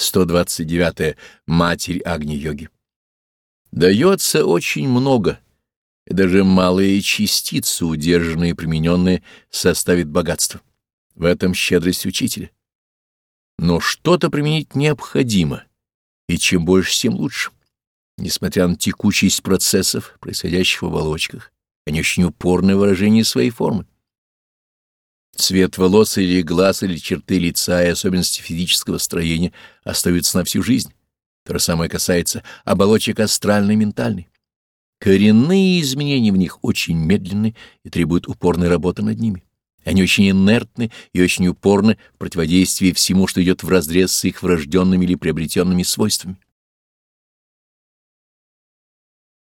129. -я. Матерь Агни-йоги. Дается очень много, и даже малые частицы, удержанные и примененные, составит богатство. В этом щедрость учителя. Но что-то применить необходимо, и чем больше, тем лучше. Несмотря на текучесть процессов, происходящих в оболочках, они очень упорное выражение своей формы. Цвет волос или глаз, или черты лица и особенности физического строения остаются на всю жизнь. То же самое касается оболочек и ментальной. Коренные изменения в них очень медленны и требуют упорной работы над ними. Они очень инертны и очень упорны в противодействии всему, что идет вразрез с их врожденными или приобретенными свойствами.